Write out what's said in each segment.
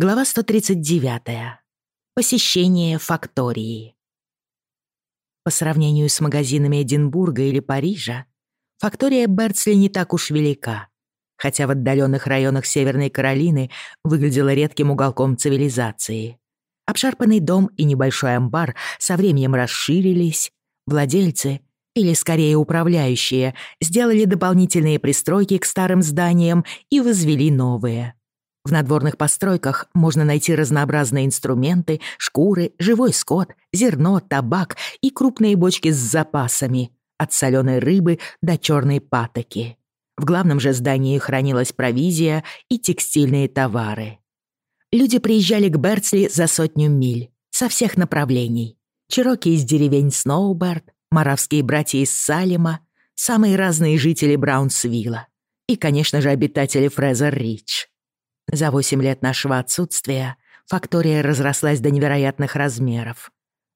Глава 139. Посещение фактории. По сравнению с магазинами Эдинбурга или Парижа, фактория Берцли не так уж велика, хотя в отдаленных районах Северной Каролины выглядела редким уголком цивилизации. Обшарпанный дом и небольшой амбар со временем расширились, владельцы, или скорее управляющие, сделали дополнительные пристройки к старым зданиям и возвели новые – в надворных постройках можно найти разнообразные инструменты, шкуры, живой скот, зерно, табак и крупные бочки с запасами, от соленой рыбы до черной патоки. В главном же здании хранилась провизия и текстильные товары. Люди приезжали к Берцли за сотню миль, со всех направлений. Чероки из деревень Сноуберт, маравские братья из Салема, самые разные жители Браунсвилла и, конечно же, обитатели Фрезер-Рич. За восемь лет нашего отсутствия фактория разрослась до невероятных размеров.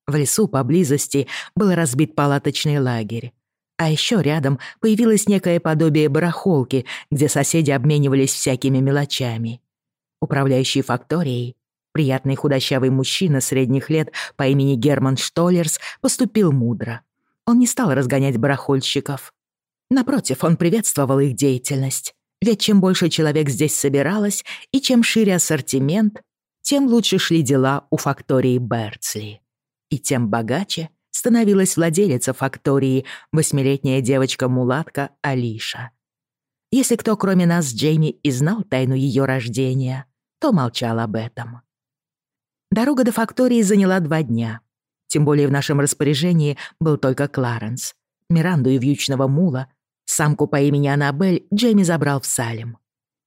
В лесу поблизости был разбит палаточный лагерь. А еще рядом появилось некое подобие барахолки, где соседи обменивались всякими мелочами. Управляющий факторией, приятный худощавый мужчина средних лет по имени Герман Штоллерс, поступил мудро. Он не стал разгонять барахольщиков. Напротив, он приветствовал их деятельность ведь чем больше человек здесь собиралось и чем шире ассортимент, тем лучше шли дела у фактории Берцли. И тем богаче становилась владелица фактории, восьмилетняя девочка-мулатка Алиша. Если кто, кроме нас Джейми, и знал тайну ее рождения, то молчал об этом. Дорога до фактории заняла два дня. Тем более в нашем распоряжении был только Кларенс. Миранду и вьючного мула Самку по имени Аннабель Джейми забрал в Салем.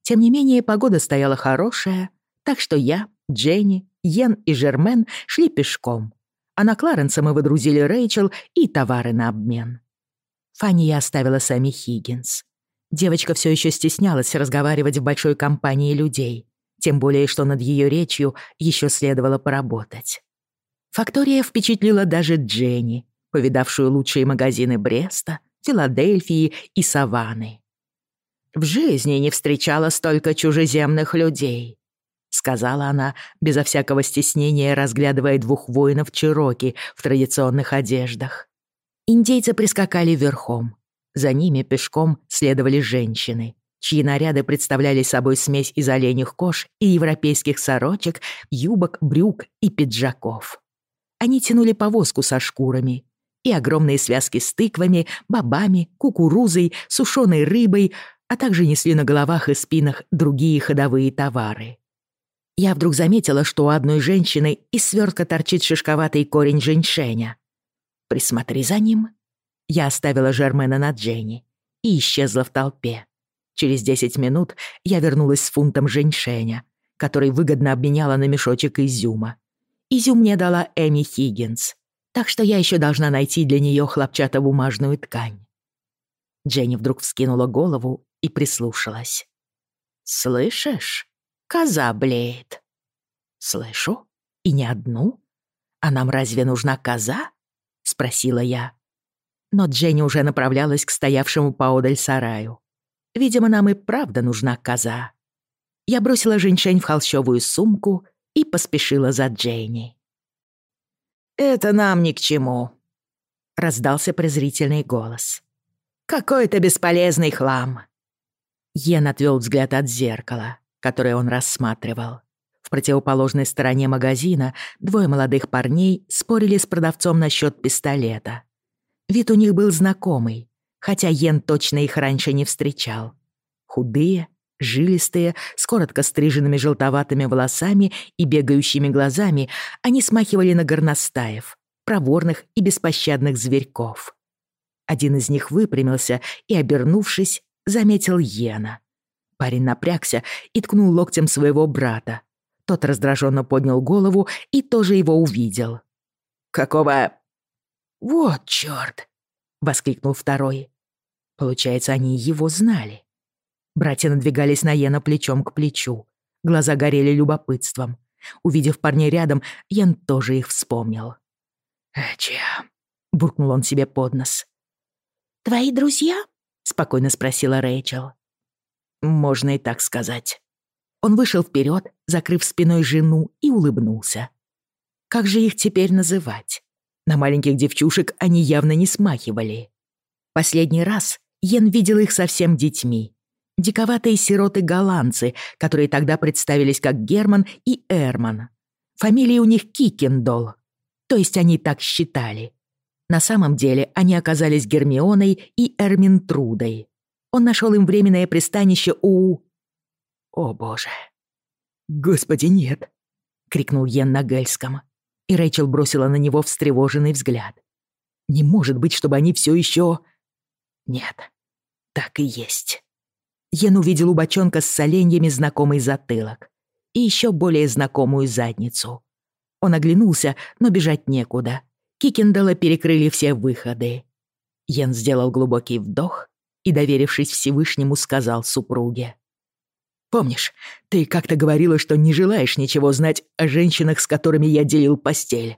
Тем не менее, погода стояла хорошая, так что я, Дженни, Йен и Жермен шли пешком, а на Кларенса мы выдрузили Рэйчел и товары на обмен. Фанни я оставила сами Хиггинс. Девочка все еще стеснялась разговаривать в большой компании людей, тем более что над ее речью еще следовало поработать. Фактория впечатлила даже Дженни, повидавшую лучшие магазины Бреста, Филадельфии и Саванны. «В жизни не встречала столько чужеземных людей», — сказала она, безо всякого стеснения разглядывая двух воинов Чироки в традиционных одеждах. Индейцы прискакали верхом. За ними пешком следовали женщины, чьи наряды представляли собой смесь из оленьих кож и европейских сорочек, юбок, брюк и пиджаков. Они тянули повозку со шкурами, и огромные связки с тыквами, бобами, кукурузой, сушеной рыбой, а также несли на головах и спинах другие ходовые товары. Я вдруг заметила, что у одной женщины из свертка торчит шишковатый корень женьшеня. «Присмотри за ним». Я оставила Жермена на Дженни и исчезла в толпе. Через десять минут я вернулась с фунтом женьшеня, который выгодно обменяла на мешочек изюма. Изюм мне дала Эми Хиггинс так что я еще должна найти для нее хлопчатобумажную ткань. Дженни вдруг вскинула голову и прислушалась. «Слышишь? Коза блеет». «Слышу. И не одну. А нам разве нужна коза?» — спросила я. Но Дженни уже направлялась к стоявшему поодаль сараю. Видимо, нам и правда нужна коза. Я бросила женьшень в холщовую сумку и поспешила за Дженни. «Это нам ни к чему», — раздался презрительный голос. «Какой-то бесполезный хлам». Йен отвел взгляд от зеркала, которое он рассматривал. В противоположной стороне магазина двое молодых парней спорили с продавцом насчет пистолета. Вид у них был знакомый, хотя Йен точно их раньше не встречал. Худые, Жилистые, с коротко стриженными желтоватыми волосами и бегающими глазами, они смахивали на горностаев, проворных и беспощадных зверьков. Один из них выпрямился и, обернувшись, заметил Йена. Парень напрягся и ткнул локтем своего брата. Тот раздраженно поднял голову и тоже его увидел. «Какого...» «Вот чёрт!» — воскликнул второй. Получается, они его знали. Братья надвигались на Йена плечом к плечу. Глаза горели любопытством. Увидев парней рядом, Йен тоже их вспомнил. «Эчи», — буркнул он себе под нос. «Твои друзья?» — спокойно спросила Рэйчел. «Можно и так сказать». Он вышел вперед, закрыв спиной жену, и улыбнулся. Как же их теперь называть? На маленьких девчушек они явно не смахивали. Последний раз Йен видел их совсем детьми. Диковатые сироты-голландцы, которые тогда представились как Герман и Эрман. Фамилии у них Кикендол. То есть они так считали. На самом деле они оказались Гермионой и Эрминтрудой. Он нашел им временное пристанище у... О боже. Господи, нет! крикнул Йен на гельском. И Рэйчел бросила на него встревоженный взгляд. Не может быть, чтобы они все еще... Нет, так и есть. Йен увидел у бочонка с соленьями знакомый затылок и еще более знакомую задницу. Он оглянулся, но бежать некуда. Кикендала перекрыли все выходы. Йен сделал глубокий вдох и, доверившись Всевышнему, сказал супруге. «Помнишь, ты как-то говорила, что не желаешь ничего знать о женщинах, с которыми я делил постель?»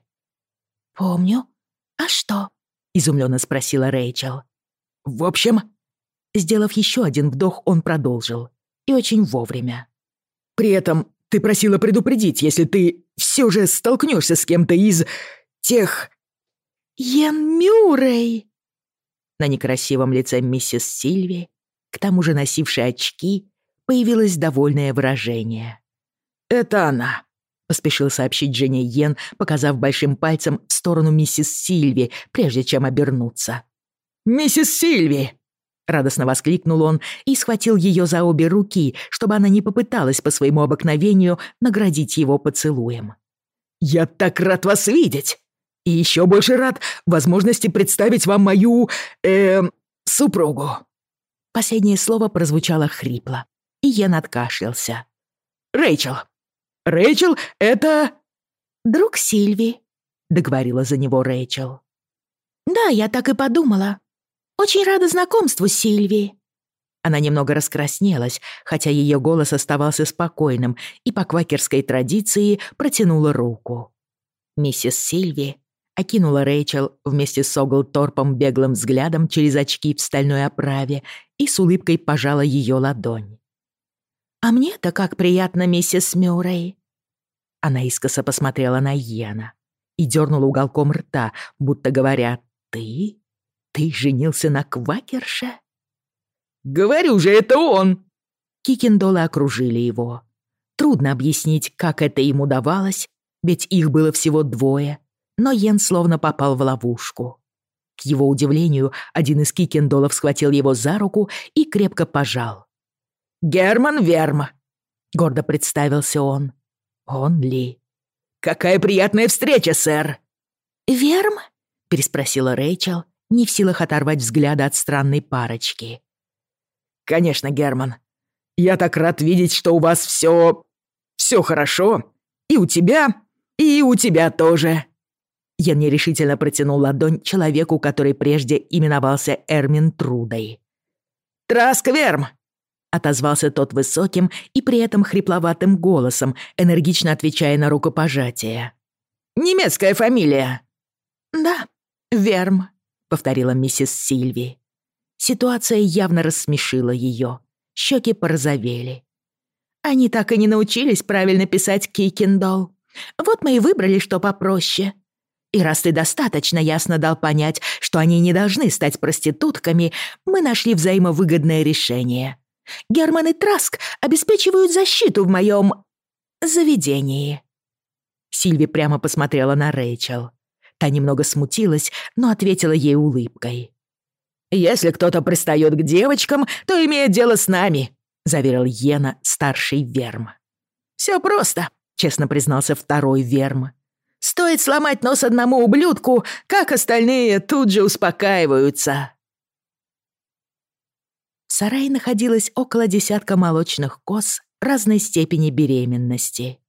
«Помню. А что?» — изумленно спросила Рэйчел. «В общем...» Сделав еще один вдох, он продолжил. И очень вовремя. «При этом ты просила предупредить, если ты все же столкнешься с кем-то из тех...» «Йен Мюррей!» На некрасивом лице миссис Сильви, к тому же носившей очки, появилось довольное выражение. «Это она», — поспешил сообщить Жене Йен, показав большим пальцем в сторону миссис Сильви, прежде чем обернуться. «Миссис Сильви!» Радостно воскликнул он и схватил ее за обе руки, чтобы она не попыталась по своему обыкновению наградить его поцелуем. «Я так рад вас видеть! И еще больше рад возможности представить вам мою... э супругу». Последнее слово прозвучало хрипло, и Йен откашлялся. «Рэйчел! Рэйчел, это...» «Друг Сильви», — договорила за него Рэйчел. «Да, я так и подумала. Очень рада знакомству, Сильви». Она немного раскраснелась, хотя ее голос оставался спокойным, и по квакерской традиции протянула руку. Миссис Сильви окинула Рэйчел вместе с Оглторпом беглым взглядом через очки в стальной оправе и с улыбкой пожала ее ладонь. «А мне-то как приятно, миссис Мюррей!» Она искоса посмотрела на Йена и дернула уголком рта, будто говоря «Ты? Ты женился на квакерше?» «Говорю же, это он!» Кикендолы окружили его. Трудно объяснить, как это им удавалось, ведь их было всего двое, но Йен словно попал в ловушку. К его удивлению, один из кикендолов схватил его за руку и крепко пожал. «Герман Верма», — гордо представился он. «Он ли?» «Какая приятная встреча, сэр!» «Верм?» — переспросила Рэйчел, не в силах оторвать взгляда от странной парочки. «Конечно, Герман. Я так рад видеть, что у вас все... все хорошо. И у тебя, и у тебя тоже». Я нерешительно протянул ладонь человеку, который прежде именовался Эрмин Трудой. «Траск Верм!» — отозвался тот высоким и при этом хрипловатым голосом, энергично отвечая на рукопожатие. «Немецкая фамилия». «Да, Верм», — повторила миссис Сильви. Ситуация явно рассмешила ее. Щеки порозовели. «Они так и не научились правильно писать Кикендол. Вот мы и выбрали, что попроще. И раз ты достаточно ясно дал понять, что они не должны стать проститутками, мы нашли взаимовыгодное решение. Герман и Траск обеспечивают защиту в моем заведении». Сильви прямо посмотрела на Рэйчел. Та немного смутилась, но ответила ей улыбкой. «Если кто-то пристает к девочкам, то имеет дело с нами», — заверил Йена, старший Верм. «Все просто», — честно признался второй Верм. «Стоит сломать нос одному ублюдку, как остальные тут же успокаиваются». В сарае находилось около десятка молочных коз разной степени беременности.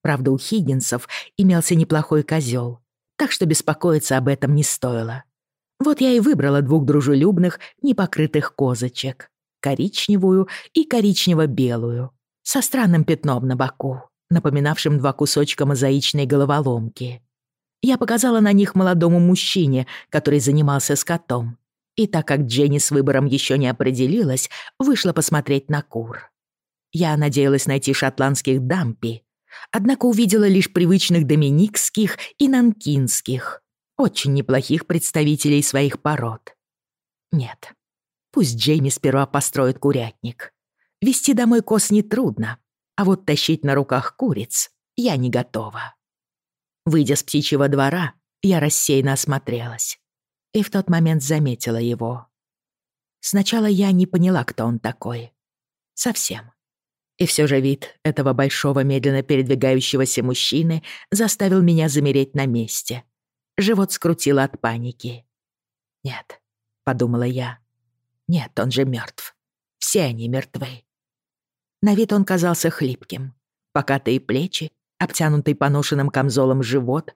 Правда, у Хиггинсов имелся неплохой козел, так что беспокоиться об этом не стоило. Вот я и выбрала двух дружелюбных, непокрытых козочек. Коричневую и коричнево-белую, со странным пятном на боку, напоминавшим два кусочка мозаичной головоломки. Я показала на них молодому мужчине, который занимался скотом, и так как Дженни с выбором еще не определилась, вышла посмотреть на кур. Я надеялась найти шотландских дампи, однако увидела лишь привычных доминикских и нанкинских, очень неплохих представителей своих пород. Нет, пусть Джейми сперва построит курятник. Вести домой коз нетрудно, а вот тащить на руках куриц я не готова. Выйдя с птичьего двора, я рассеянно осмотрелась и в тот момент заметила его. Сначала я не поняла, кто он такой. Совсем. И все же вид этого большого медленно передвигающегося мужчины заставил меня замереть на месте. Живот скрутило от паники. «Нет», — подумала я. «Нет, он же мертв. Все они мертвы». На вид он казался хлипким. Покатые плечи, обтянутый поношенным камзолом живот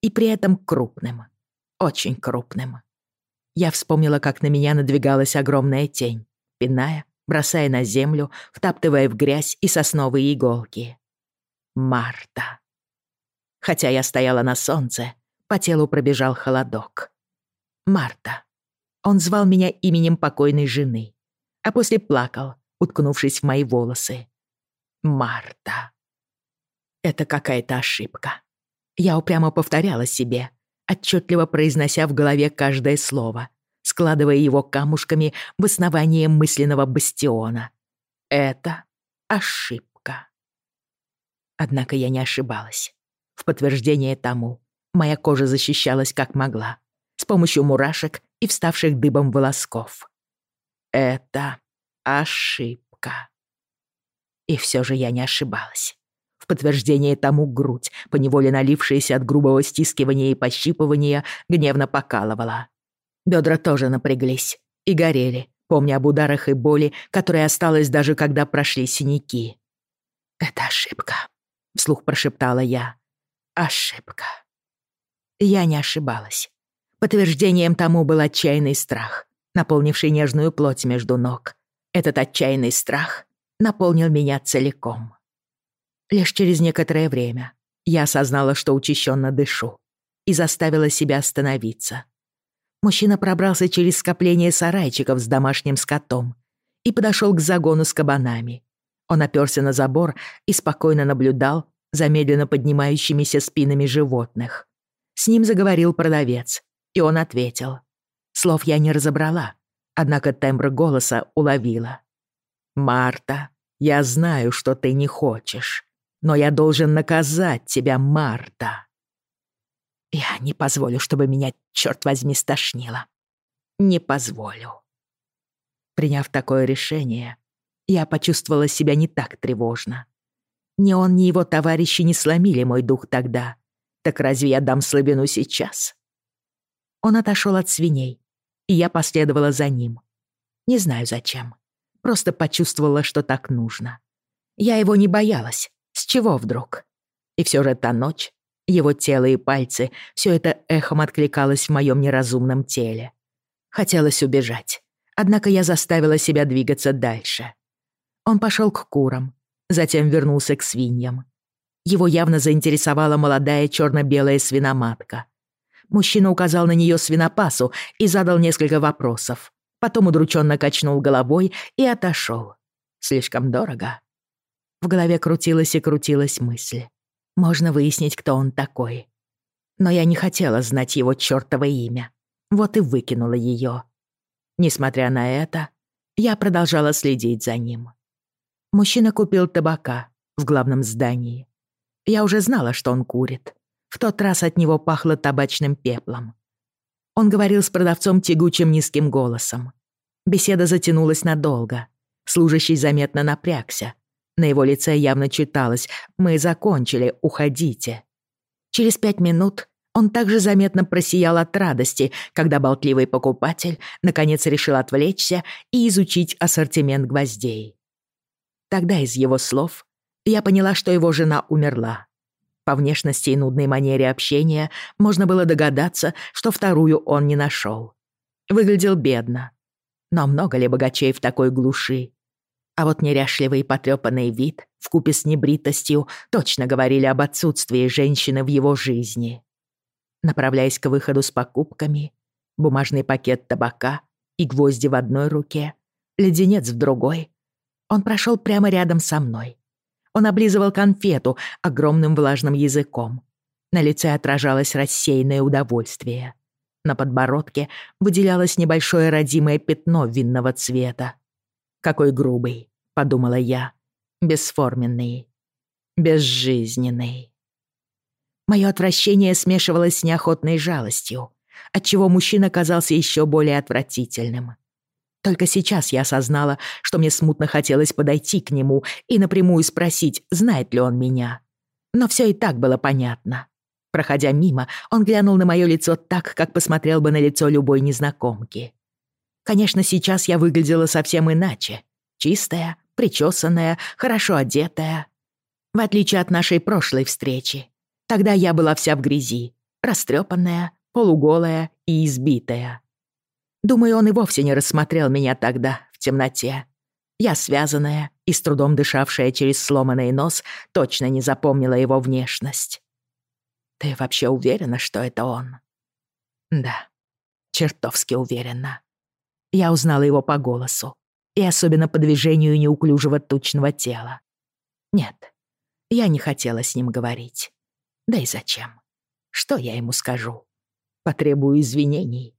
и при этом крупным. Очень крупным. Я вспомнила, как на меня надвигалась огромная тень, пиная, бросая на землю, втаптывая в грязь и сосновые иголки. Марта. Хотя я стояла на солнце, по телу пробежал холодок. Марта. Он звал меня именем покойной жены, а после плакал, уткнувшись в мои волосы. Марта. Это какая-то ошибка. Я упрямо повторяла себе, отчетливо произнося в голове каждое слово, складывая его камушками в основание мысленного бастиона. Это ошибка. Однако я не ошибалась. В подтверждение тому моя кожа защищалась как могла, с помощью мурашек и вставших дыбом волосков. Это ошибка. И все же я не ошибалась. В подтверждение тому грудь, поневоле налившаяся от грубого стискивания и пощипывания, гневно покалывала. Бедра тоже напряглись и горели, помня об ударах и боли, которая осталась даже когда прошли синяки. «Это ошибка», — вслух прошептала я. «Ошибка». Я не ошибалась. Подтверждением тому был отчаянный страх, наполнивший нежную плоть между ног. Этот отчаянный страх наполнил меня целиком. Лишь через некоторое время я осознала, что учащенно дышу, и заставила себя остановиться. Мужчина пробрался через скопление сарайчиков с домашним скотом и подошел к загону с кабанами. Он оперся на забор и спокойно наблюдал за медленно поднимающимися спинами животных. С ним заговорил продавец, и он ответил. Слов я не разобрала, однако тембр голоса уловила. «Марта, я знаю, что ты не хочешь но я должен наказать тебя, Марта. Я не позволю, чтобы меня, черт возьми, стошнило. Не позволю. Приняв такое решение, я почувствовала себя не так тревожно. Ни он, ни его товарищи не сломили мой дух тогда. Так разве я дам слабину сейчас? Он отошел от свиней, и я последовала за ним. Не знаю зачем. Просто почувствовала, что так нужно. Я его не боялась, с чего вдруг? И все же та ночь, его тело и пальцы, все это эхом откликалось в моем неразумном теле. Хотелось убежать, однако я заставила себя двигаться дальше. Он пошел к курам, затем вернулся к свиньям. Его явно заинтересовала молодая черно-белая свиноматка. Мужчина указал на нее свинопасу и задал несколько вопросов. Потом удрученно качнул головой и отошел. Слишком дорого. В голове крутилась и крутилась мысль. Можно выяснить, кто он такой. Но я не хотела знать его чёртово имя. Вот и выкинула её. Несмотря на это, я продолжала следить за ним. Мужчина купил табака в главном здании. Я уже знала, что он курит. В тот раз от него пахло табачным пеплом. Он говорил с продавцом тягучим низким голосом. Беседа затянулась надолго. Служащий заметно напрягся, на его лице явно читалось «Мы закончили, уходите». Через пять минут он также заметно просиял от радости, когда болтливый покупатель наконец решил отвлечься и изучить ассортимент гвоздей. Тогда из его слов я поняла, что его жена умерла. По внешности и нудной манере общения можно было догадаться, что вторую он не нашел. Выглядел бедно. Но много ли богачей в такой глуши? А вот неряшливый и потрёпанный вид, вкупе с небритостью, точно говорили об отсутствии женщины в его жизни. Направляясь к выходу с покупками, бумажный пакет табака и гвозди в одной руке, леденец в другой, Он прошел прямо рядом со мной. Он облизывал конфету огромным влажным языком. На лице отражалось рассеянное удовольствие. На подбородке выделялось небольшое родимое пятно винного цвета. «Какой грубый», — подумала я, — «бесформенный, безжизненный». Мое отвращение смешивалось с неохотной жалостью, отчего мужчина казался еще более отвратительным. Только сейчас я осознала, что мне смутно хотелось подойти к нему и напрямую спросить, знает ли он меня. Но все и так было понятно. Проходя мимо, он глянул на мое лицо так, как посмотрел бы на лицо любой незнакомки. Конечно, сейчас я выглядела совсем иначе. Чистая, причесанная, хорошо одетая. В отличие от нашей прошлой встречи. Тогда я была вся в грязи, растрепанная, полуголая и избитая. Думаю, он и вовсе не рассмотрел меня тогда, в темноте. Я связанная и с трудом дышавшая через сломанный нос точно не запомнила его внешность. Ты вообще уверена, что это он? Да, чертовски уверена. Я узнала его по голосу и особенно по движению неуклюжего тучного тела. Нет, я не хотела с ним говорить. Да и зачем? Что я ему скажу? Потребую извинений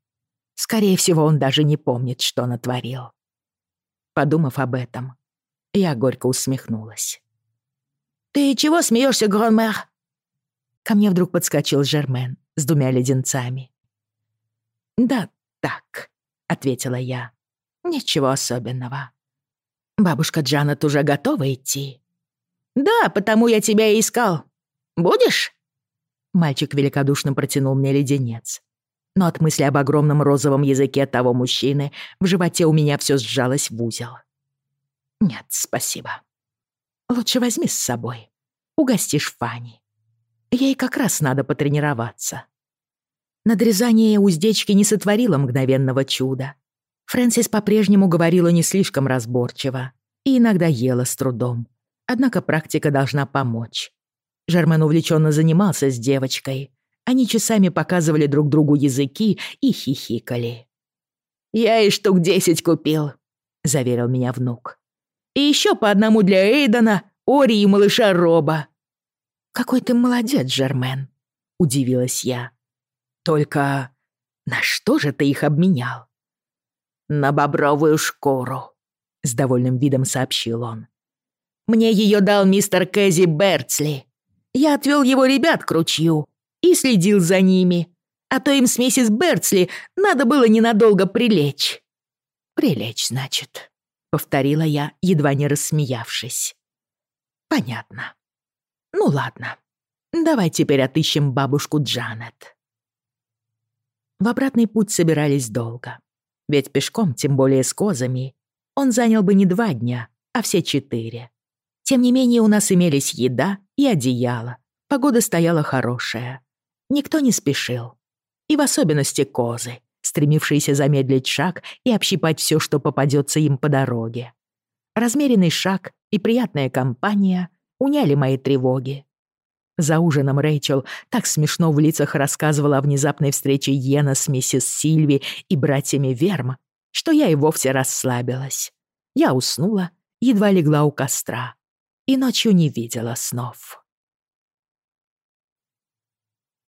Скорее всего, он даже не помнит, что натворил. Подумав об этом, я горько усмехнулась. «Ты чего смеешься, Гронмер?» Ко мне вдруг подскочил Жермен с двумя леденцами. «Да так», — ответила я. «Ничего особенного. Бабушка Джанет уже готова идти?» «Да, потому я тебя и искал. Будешь?» Мальчик великодушно протянул мне леденец но от мысли об огромном розовом языке того мужчины в животе у меня все сжалось в узел. «Нет, спасибо. Лучше возьми с собой. Угостишь Фанни. Ей как раз надо потренироваться». Надрезание уздечки не сотворило мгновенного чуда. Фрэнсис по-прежнему говорила не слишком разборчиво и иногда ела с трудом. Однако практика должна помочь. Жермен увлеченно занимался с девочкой, они часами показывали друг другу языки и хихикали. «Я и штук десять купил», — заверил меня внук. «И еще по одному для Эйдена, Ори и малыша Роба». «Какой ты молодец, Жермен», — удивилась я. «Только на что же ты их обменял?» «На бобровую шкуру», — с довольным видом сообщил он. «Мне ее дал мистер Кэзи Берцли. Я отвел его ребят к ручью, и следил за ними. А то им с миссис Берцли надо было ненадолго прилечь». «Прилечь, значит», — повторила я, едва не рассмеявшись. «Понятно. Ну ладно, давай теперь отыщем бабушку Джанет». В обратный путь собирались долго. Ведь пешком, тем более с козами, он занял бы не два дня, а все четыре. Тем не менее у нас имелись еда и одеяло. Погода стояла хорошая. Никто не спешил. И в особенности козы, стремившиеся замедлить шаг и общипать все, что попадется им по дороге. Размеренный шаг и приятная компания уняли мои тревоги. За ужином Рэйчел так смешно в лицах рассказывала о внезапной встрече Йена с миссис Сильви и братьями Верма, что я и вовсе расслабилась. Я уснула, едва легла у костра и ночью не видела снов.